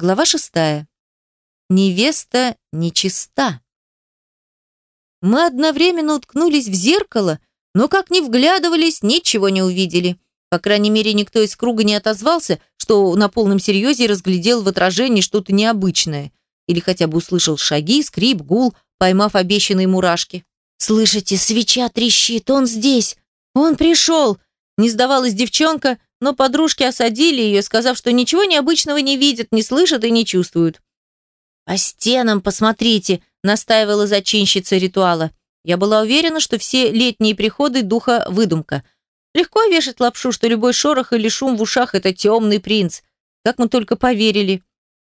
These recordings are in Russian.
Глава шестая. Невеста нечиста. Мы одновременно уткнулись в зеркало, но как ни вглядывались, ничего не увидели. По крайней мере, никто из круга не отозвался, что на полном серьезе разглядел в отражении что-то необычное. Или хотя бы услышал шаги, скрип, гул, поймав обещанные мурашки. «Слышите, свеча трещит, он здесь! Он пришел!» Не сдавалась девчонка, но подружки осадили ее, сказав, что ничего необычного не видят, не слышат и не чувствуют. «По стенам посмотрите», — настаивала зачинщица ритуала. Я была уверена, что все летние приходы духа — выдумка. Легко вешать лапшу, что любой шорох или шум в ушах — это темный принц. Как мы только поверили.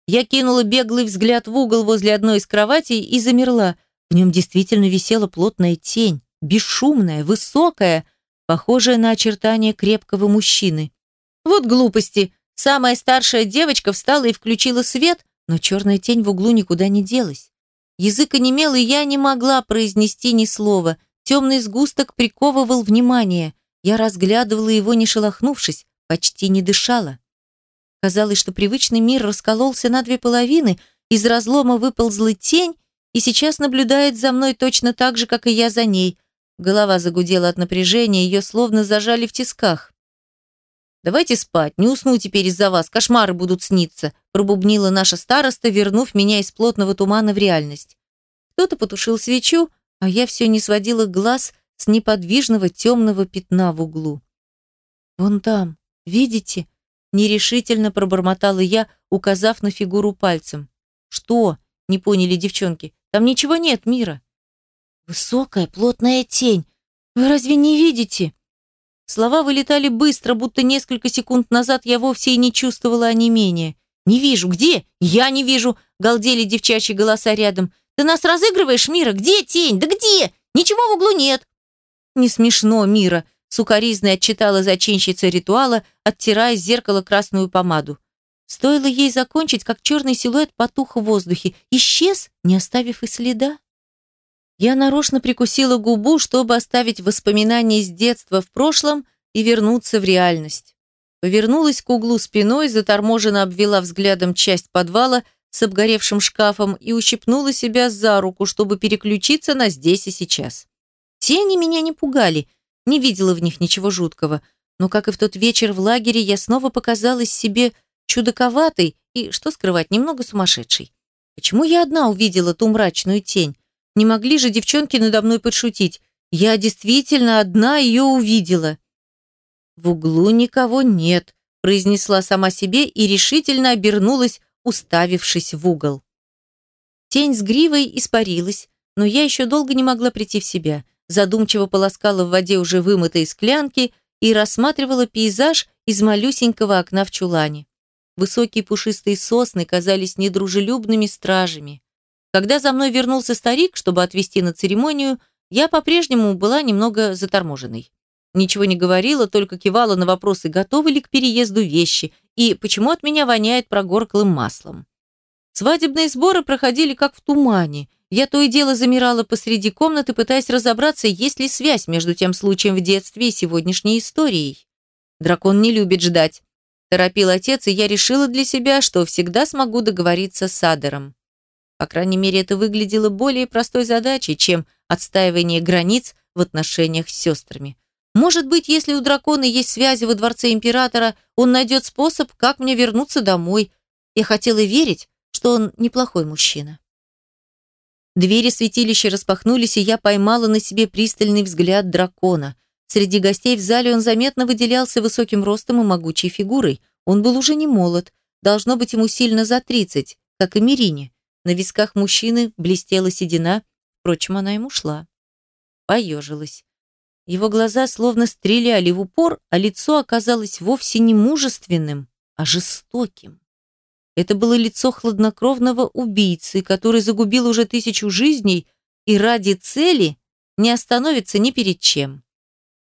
Я кинула беглый взгляд в угол возле одной из кроватей и замерла. В нем действительно висела плотная тень, бесшумная, высокая, похожая на очертания крепкого мужчины. Вот глупости. Самая старшая девочка встала и включила свет, но черная тень в углу никуда не делась. Язык онемел, и я не могла произнести ни слова. Темный сгусток приковывал внимание. Я разглядывала его, не шелохнувшись, почти не дышала. Казалось, что привычный мир раскололся на две половины, из разлома выползла тень и сейчас наблюдает за мной точно так же, как и я за ней. Голова загудела от напряжения, ее словно зажали в тисках. «Давайте спать, не усну теперь из-за вас, кошмары будут сниться», пробубнила наша староста, вернув меня из плотного тумана в реальность. Кто-то потушил свечу, а я все не сводила глаз с неподвижного темного пятна в углу. «Вон там, видите?» нерешительно пробормотала я, указав на фигуру пальцем. «Что?» – не поняли девчонки. «Там ничего нет, Мира». «Высокая, плотная тень. Вы разве не видите?» Слова вылетали быстро, будто несколько секунд назад я вовсе и не чувствовала онемения. «Не вижу! Где? Я не вижу!» — галдели девчачьи голоса рядом. «Ты нас разыгрываешь, Мира? Где тень? Да где? Ничего в углу нет!» «Не смешно, Мира!» — сукоризной отчитала зачинщица ритуала, оттирая с зеркала красную помаду. Стоило ей закончить, как черный силуэт потух в воздухе, исчез, не оставив и следа. Я нарочно прикусила губу, чтобы оставить воспоминания из детства в прошлом и вернуться в реальность. Повернулась к углу спиной, заторможенно обвела взглядом часть подвала с обгоревшим шкафом и ущипнула себя за руку, чтобы переключиться на здесь и сейчас. Тени меня не пугали, не видела в них ничего жуткого, но, как и в тот вечер в лагере, я снова показалась себе чудаковатой и, что скрывать, немного сумасшедшей. Почему я одна увидела ту мрачную тень? Не могли же девчонки надо мной подшутить. Я действительно одна ее увидела. В углу никого нет, произнесла сама себе и решительно обернулась, уставившись в угол. Тень с гривой испарилась, но я еще долго не могла прийти в себя. Задумчиво полоскала в воде уже вымытой склянки и рассматривала пейзаж из малюсенького окна в чулане. Высокие пушистые сосны казались недружелюбными стражами. Когда за мной вернулся старик, чтобы отвезти на церемонию, я по-прежнему была немного заторможенной. Ничего не говорила, только кивала на вопросы, готовы ли к переезду вещи и почему от меня воняет прогорклым маслом. Свадебные сборы проходили как в тумане. Я то и дело замирала посреди комнаты, пытаясь разобраться, есть ли связь между тем случаем в детстве и сегодняшней историей. Дракон не любит ждать. Торопил отец, и я решила для себя, что всегда смогу договориться с Адером. По крайней мере, это выглядело более простой задачей, чем отстаивание границ в отношениях с сестрами. Может быть, если у дракона есть связи во дворце императора, он найдет способ, как мне вернуться домой. Я хотела верить, что он неплохой мужчина. Двери святилища распахнулись, и я поймала на себе пристальный взгляд дракона. Среди гостей в зале он заметно выделялся высоким ростом и могучей фигурой. Он был уже не молод, должно быть ему сильно за тридцать, как и Мирине. На висках мужчины блестела седина, впрочем, она ему шла. Поежилась. Его глаза словно стреляли в упор, а лицо оказалось вовсе не мужественным, а жестоким. Это было лицо хладнокровного убийцы, который загубил уже тысячу жизней и ради цели не остановится ни перед чем.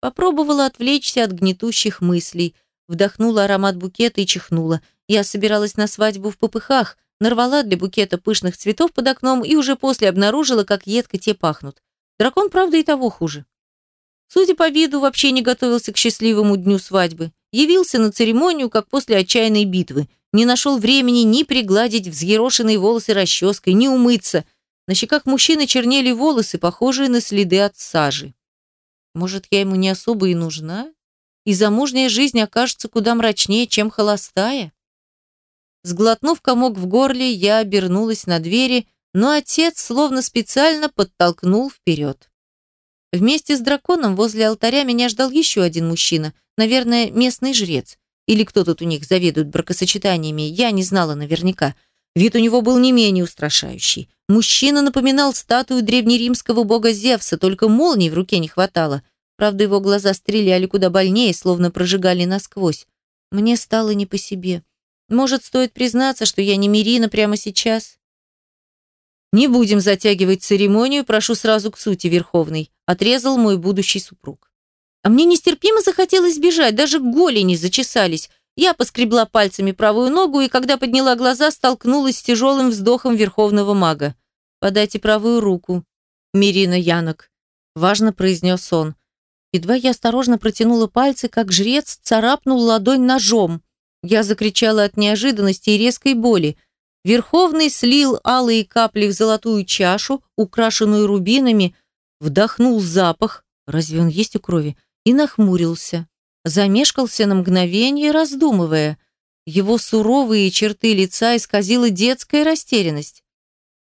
Попробовала отвлечься от гнетущих мыслей, вдохнула аромат букета и чихнула. Я собиралась на свадьбу в попыхах, нарвала для букета пышных цветов под окном и уже после обнаружила, как едко те пахнут. Дракон, правда, и того хуже. Судя по виду, вообще не готовился к счастливому дню свадьбы. Явился на церемонию, как после отчаянной битвы. не нашел времени ни пригладить взъерошенные волосы расческой, ни умыться. На щеках мужчины чернели волосы, похожие на следы от сажи. Может, я ему не особо и нужна? И замужняя жизнь окажется куда мрачнее, чем холостая? Сглотнув комок в горле, я обернулась на двери, но отец словно специально подтолкнул вперед. Вместе с драконом возле алтаря меня ждал еще один мужчина, наверное, местный жрец. Или кто тут у них заведует бракосочетаниями, я не знала наверняка. Вид у него был не менее устрашающий. Мужчина напоминал статую древнеримского бога Зевса, только молнии в руке не хватало. Правда, его глаза стреляли куда больнее, словно прожигали насквозь. Мне стало не по себе. Может, стоит признаться, что я не Мирина прямо сейчас? Не будем затягивать церемонию, прошу сразу к сути, Верховный, отрезал мой будущий супруг. А мне нестерпимо захотелось бежать, даже голени зачесались. Я поскребла пальцами правую ногу и, когда подняла глаза, столкнулась с тяжелым вздохом Верховного мага. «Подайте правую руку, Мирина Янок», – важно произнес он. Едва я осторожно протянула пальцы, как жрец царапнул ладонь ножом. Я закричала от неожиданности и резкой боли. Верховный слил алые капли в золотую чашу, украшенную рубинами, вдохнул запах, разве он есть у крови, и нахмурился. Замешкался на мгновение, раздумывая. Его суровые черты лица исказила детская растерянность.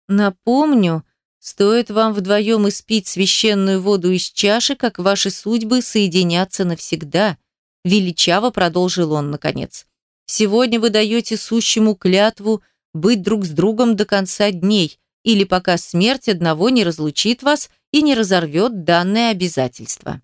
«Напомню, стоит вам вдвоем испить священную воду из чаши, как ваши судьбы соединятся навсегда», величаво продолжил он наконец. Сегодня вы даете сущему клятву быть друг с другом до конца дней, или пока смерть одного не разлучит вас и не разорвет данное обязательство.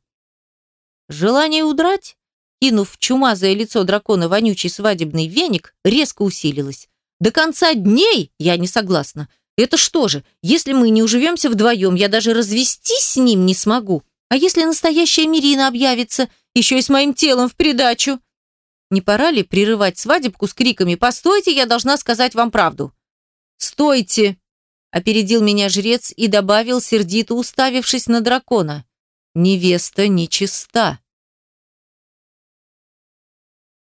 Желание удрать, кинув чумазое лицо дракона вонючий свадебный веник, резко усилилось. До конца дней я не согласна. Это что же, если мы не уживемся вдвоем, я даже развестись с ним не смогу. А если настоящая Мирина объявится, еще и с моим телом в придачу? Не пора ли прерывать свадебку с криками «Постойте, я должна сказать вам правду!» «Стойте!» – опередил меня жрец и добавил, сердито уставившись на дракона. «Невеста нечиста!»